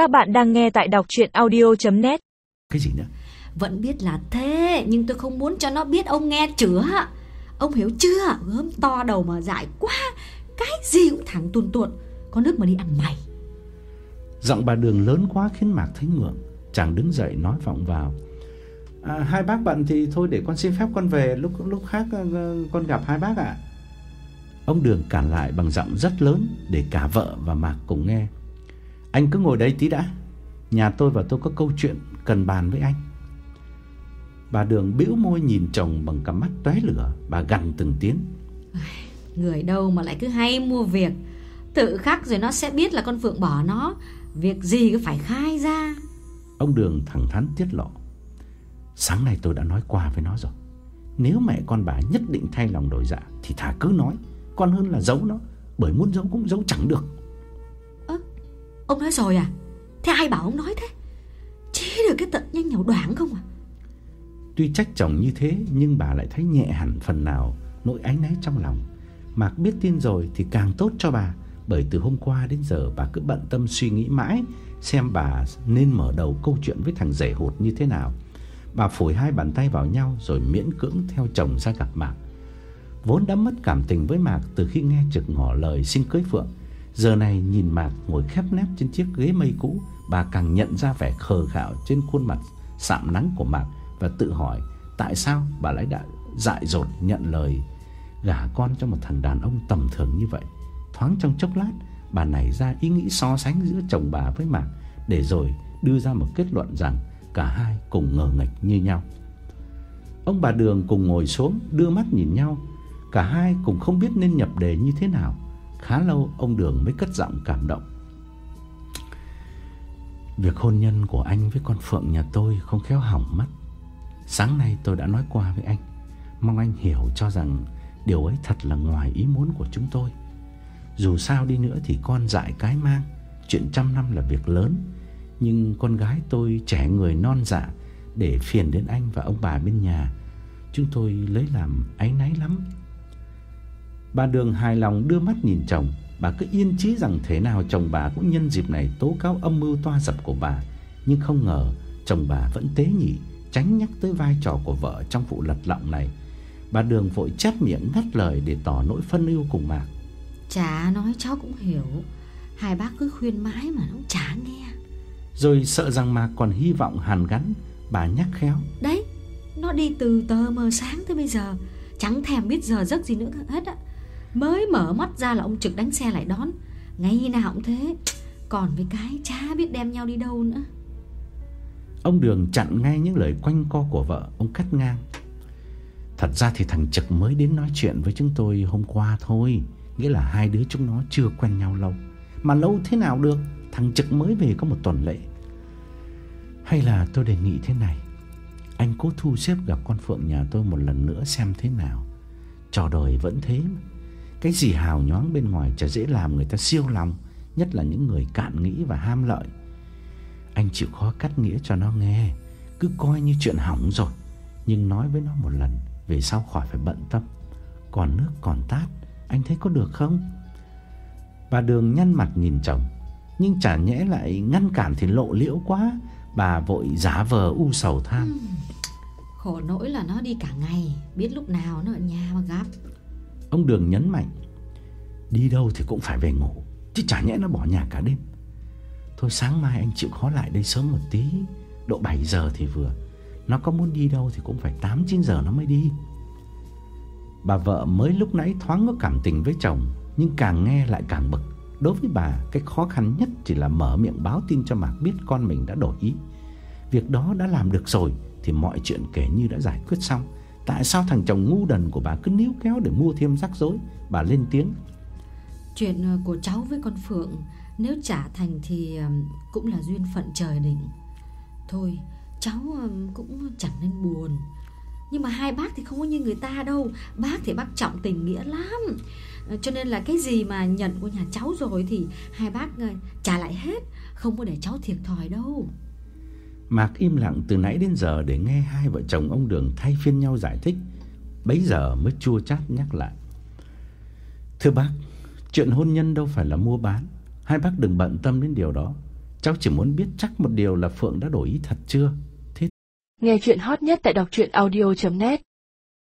Các bạn đang nghe tại đọc chuyện audio.net Cái gì nữa? Vẫn biết là thế Nhưng tôi không muốn cho nó biết. Ông nghe chữa. Ông hiểu chưa? Gớm to đầu mà dại quá. Cái gì cũng thẳng tuồn tuột. Có nước mà đi ăn mày. Giọng bà Đường lớn quá khiến Mạc thấy ngượng Chàng đứng dậy nói vọng vào. À, Hai bác bận thì thôi để con xin phép con về. Lúc lúc khác ờ, con gặp hai bác ạ. Ông Đường cản lại bằng giọng rất lớn Để cả vợ và Mạc cùng nghe Anh cứ ngồi đây tí đã. Nhà tôi và tôi có câu chuyện cần bàn với anh. Bà Đường bĩu môi nhìn chồng bằng cặp mắt tóe lửa. Bà gằn từng tiếng. Người đâu mà lại cứ hay mua việc. Tự khắc rồi nó sẽ biết là con Phượng bỏ nó. Việc gì cứ phải khai ra. Ông Đường thẳng thắn tiết lộ. Sáng nay tôi đã nói qua với nó rồi. Nếu mẹ con bà nhất định thay lòng đổi dạ Thì thà cứ nói. Còn hơn là giấu nó Bởi muốn giấu cũng giấu chẳng được Ông nói rồi à? Thế ai bảo ông nói thế? Chỉ được cái tận nhanh nhậu đoạn không à? Tuy trách chồng như thế, Nhưng bà lại thấy nhẹ hẳn phần nào Nỗi áy náy trong lòng. Mạc biết tin rồi thì càng tốt cho bà, Bởi từ hôm qua đến giờ bà cứ bận tâm suy nghĩ mãi, Xem bà nên mở đầu câu chuyện với thằng rể hụt như thế nào. Bà phủi hai bàn tay vào nhau Rồi miễn cưỡng theo chồng ra gặp Mạc. Vốn đã mất cảm tình với Mạc Từ khi nghe trực ngỏ lời xin cưới Phượng Giờ này nhìn Mạc ngồi khép nép trên chiếc ghế mây cũ, Bà càng nhận ra vẻ khờ khạo trên khuôn mặt sạm nắng của Mạc Và tự hỏi, tại sao bà lại đã dại dột nhận lời Gả con cho một thằng đàn ông tầm thường như vậy? Thoáng trong chốc lát, Bà nảy ra ý nghĩ so sánh giữa chồng bà với Mạc Để rồi đưa ra một kết luận rằng Cả hai cùng ngờ nghệch như nhau. Ông bà Đường cùng ngồi xuống, đưa mắt nhìn nhau, Cả hai cùng không biết nên nhập đề như thế nào. Khá lâu ông Đường mới cất giọng cảm động. Việc hôn nhân của anh với con Phượng nhà tôi không khéo hỏng mất. Sáng nay tôi đã nói qua với anh. Mong anh hiểu cho rằng Điều ấy thật là ngoài ý muốn của chúng tôi. Dù sao đi nữa thì con dại cái mang. Chuyện trăm năm là việc lớn. Nhưng con gái tôi trẻ người non dạ Để phiền đến anh và ông bà bên nhà. Chúng tôi lấy làm áy náy lắm. Bà Đường hài lòng đưa mắt nhìn chồng. Bà cứ yên chí rằng thế nào chồng bà cũng nhân dịp này tố cáo âm mưu toa dập của bà. Nhưng không ngờ chồng bà vẫn tế nhị Tránh nhắc tới vai trò của vợ trong vụ lật lọng này. Bà Đường vội chép miệng ngắt lời để tỏ nỗi phân ưu cùng Mạc. Chả nói cháu cũng hiểu. Hai bác cứ khuyên mãi mà nó chả nghe. Rồi sợ rằng Mạc còn hy vọng hàn gắn Bà nhắc khéo. Đấy Nó đi từ tờ mờ sáng tới bây giờ. Chẳng thèm biết giờ giấc gì nữa hết á Mới mở mắt ra là ông Trực đánh xe lại đón. Ngày nào cũng thế. Còn với cái chả biết đem nhau đi đâu nữa. Ông Đường chặn ngay những lời quanh co của vợ, Ông cắt ngang. Thật ra thì thằng Trực mới đến nói chuyện với chúng tôi hôm qua thôi. Nghĩa là hai đứa chúng nó chưa quen nhau lâu. Mà lâu thế nào được? Thằng Trực mới về có một tuần lễ. Hay là tôi đề nghị thế này. Anh cố thu xếp gặp con Phượng nhà tôi một lần nữa xem thế nào. Trò đời vẫn thế mà. Cái gì hào nhoáng bên ngoài chả dễ làm người ta siêu lòng, Nhất là những người cạn nghĩ và ham lợi. Anh chịu khó cắt nghĩa cho nó nghe, Cứ coi như chuyện hỏng rồi, Nhưng nói với nó một lần, Về sau khỏi phải bận tâm. Còn nước còn tát, Anh thấy có được không? Bà Đường nhăn mặt nhìn chồng, Nhưng chả nhẽ lại ngăn cản thì lộ liễu quá. Bà vội giả vờ u sầu than. Ừ, khổ nỗi là nó đi cả ngày, Biết lúc nào nó ở nhà mà gặp. Ông Đường nhấn mạnh, Đi đâu thì cũng phải về ngủ, Chứ chả nhẽ nó bỏ nhà cả đêm. Thôi sáng mai anh chịu khó lại đây sớm một tí, Độ 7 giờ thì vừa. Nó có muốn đi đâu thì cũng phải 8-9 giờ nó mới đi. Bà vợ mới lúc nãy thoáng có cảm tình với chồng, Nhưng càng nghe lại càng bực. Đối với bà, cái khó khăn nhất chỉ là mở miệng báo tin cho Mạc biết con mình đã đổi ý. Việc đó đã làm được rồi Thì mọi chuyện kể như đã giải quyết xong. Tại sao thằng chồng ngu đần của bà cứ níu kéo để mua thêm rắc rối? Bà lên tiếng. Chuyện ờ, của cháu với con Phượng, Nếu trả thành thì ờ, cũng là duyên phận trời định. Thôi, cháu ờ, cũng chẳng nên buồn. Nhưng mà hai bác thì không có như người ta đâu. Bác thì bác trọng tình nghĩa lắm. Cho nên là cái gì mà nhận của nhà cháu rồi Thì hai bác trả lại hết. Không có để cháu thiệt thòi đâu. Mạc im lặng từ nãy đến giờ để nghe hai vợ chồng ông Đường thay phiên nhau giải thích. Bấy giờ mới chua chát nhắc lại. Thưa bác, chuyện hôn nhân đâu phải là mua bán. Hai bác đừng bận tâm đến điều đó. Cháu chỉ muốn biết chắc một điều là Phượng đã đổi ý thật chưa. Thế Nghe chuyện hot nhất tại đọc audio.net